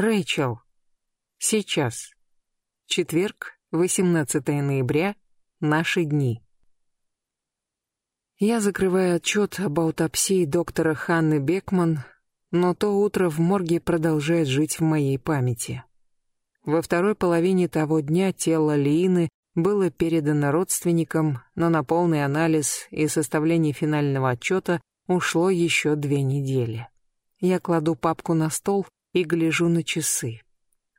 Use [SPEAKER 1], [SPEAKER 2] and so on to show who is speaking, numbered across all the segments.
[SPEAKER 1] Рэйчел. Сейчас. Четверг, 18 ноября. Наши дни. Я закрываю отчет об аутопсии доктора Ханны Бекман, но то утро в морге продолжает жить в моей памяти. Во второй половине того дня тело Лиины было передано родственникам, но на полный анализ и составление финального отчета ушло еще две недели. Я кладу папку на стол и гляжу на часы.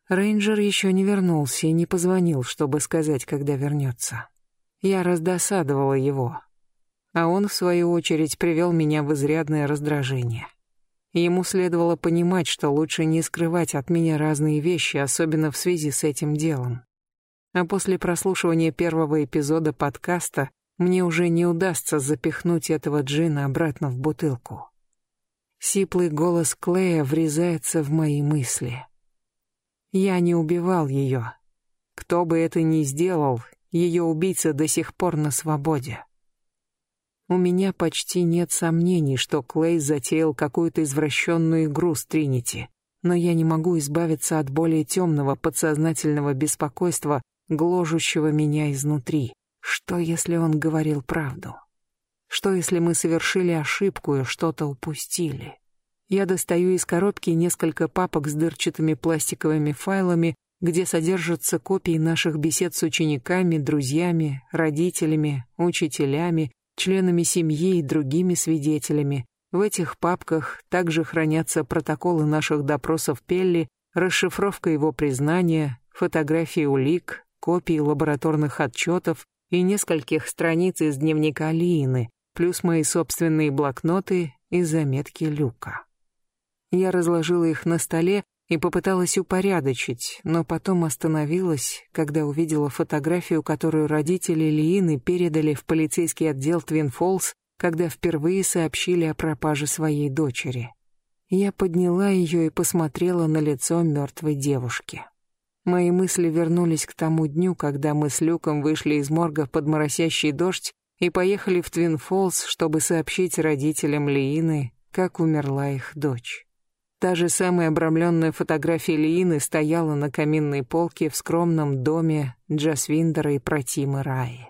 [SPEAKER 1] Рейнджер еще не вернулся и не позвонил, чтобы сказать, когда вернется. Я раздосадовала его, а он, в свою очередь, привел меня в изрядное раздражение. Ему следовало понимать, что лучше не скрывать от меня разные вещи, особенно в связи с этим делом. А после прослушивания первого эпизода подкаста мне уже не удастся запихнуть этого джина обратно в бутылку. Сиплый голос Клея врезается в мои мысли. Я не убивал ее. Кто бы это ни сделал, ее убийца до сих пор на свободе. У меня почти нет сомнений, что Клей затеял какую-то извращенную игру с Тринити, но я не могу избавиться от более темного подсознательного беспокойства, гложущего меня изнутри. Что, если он говорил правду? Что, если мы совершили ошибку и что-то упустили? Я достаю из коробки несколько папок с дырчатыми пластиковыми файлами, где содержатся копии наших бесед с учениками, друзьями, родителями, учителями, членами семьи и другими свидетелями. В этих папках также хранятся протоколы наших допросов Пелли, расшифровка его признания, фотографии улик, копии лабораторных отчетов и нескольких страниц из дневника Лиины, плюс мои собственные блокноты и заметки Люка. Я разложила их на столе и попыталась упорядочить, но потом остановилась, когда увидела фотографию, которую родители Лиины передали в полицейский отдел Твин Фолс, когда впервые сообщили о пропаже своей дочери. Я подняла ее и посмотрела на лицо мертвой девушки. Мои мысли вернулись к тому дню, когда мы с Люком вышли из морга под моросящий дождь и поехали в Твин Фолс, чтобы сообщить родителям Лиины, как умерла их дочь. Та же самая обрамленная фотография Лиины стояла на каминной полке в скромном доме Джасвиндера и Протимы Раи.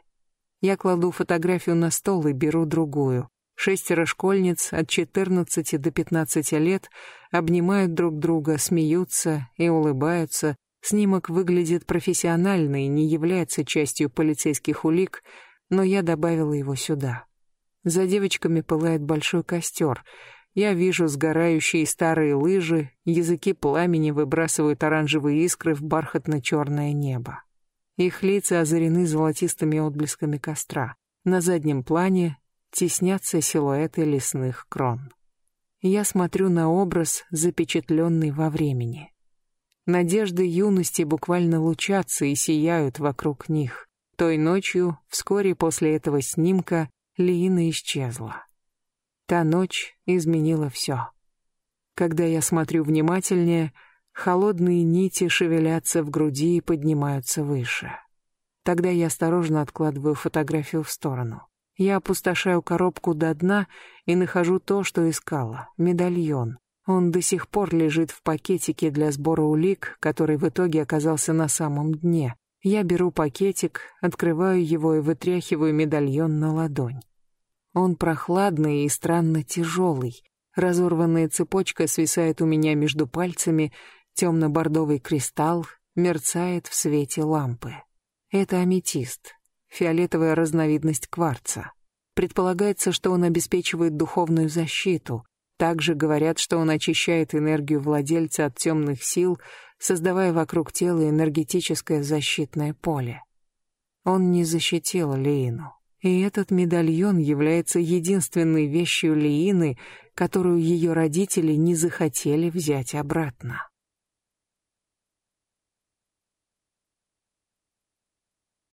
[SPEAKER 1] Я кладу фотографию на стол и беру другую. Шестеро школьниц от 14 до 15 лет обнимают друг друга, смеются и улыбаются. Снимок выглядит профессионально и не является частью полицейских улик, но я добавила его сюда. За девочками пылает большой костер — я вижу сгорающие старые лыжи, языки пламени выбрасывают оранжевые искры в бархатно-черное небо. Их лица озарены золотистыми отблесками костра. На заднем плане теснятся силуэты лесных крон. Я смотрю на образ, запечатленный во времени. Надежды юности буквально лучатся и сияют вокруг них. Той ночью, вскоре после этого снимка, Лиина исчезла. Та ночь изменила все. Когда я смотрю внимательнее, холодные нити шевелятся в груди и поднимаются выше. Тогда я осторожно откладываю фотографию в сторону. Я опустошаю коробку до дна и нахожу то, что искала — медальон. Он до сих пор лежит в пакетике для сбора улик, который в итоге оказался на самом дне. Я беру пакетик, открываю его и вытряхиваю медальон на ладонь. Он прохладный и странно тяжелый. Разорванная цепочка свисает у меня между пальцами, темно-бордовый кристалл мерцает в свете лампы. Это аметист, фиолетовая разновидность кварца. Предполагается, что он обеспечивает духовную защиту. Также говорят, что он очищает энергию владельца от темных сил, создавая вокруг тела энергетическое защитное поле. Он не защитил Леину. И этот медальон является единственной вещью Лиины, которую ее родители не захотели взять обратно.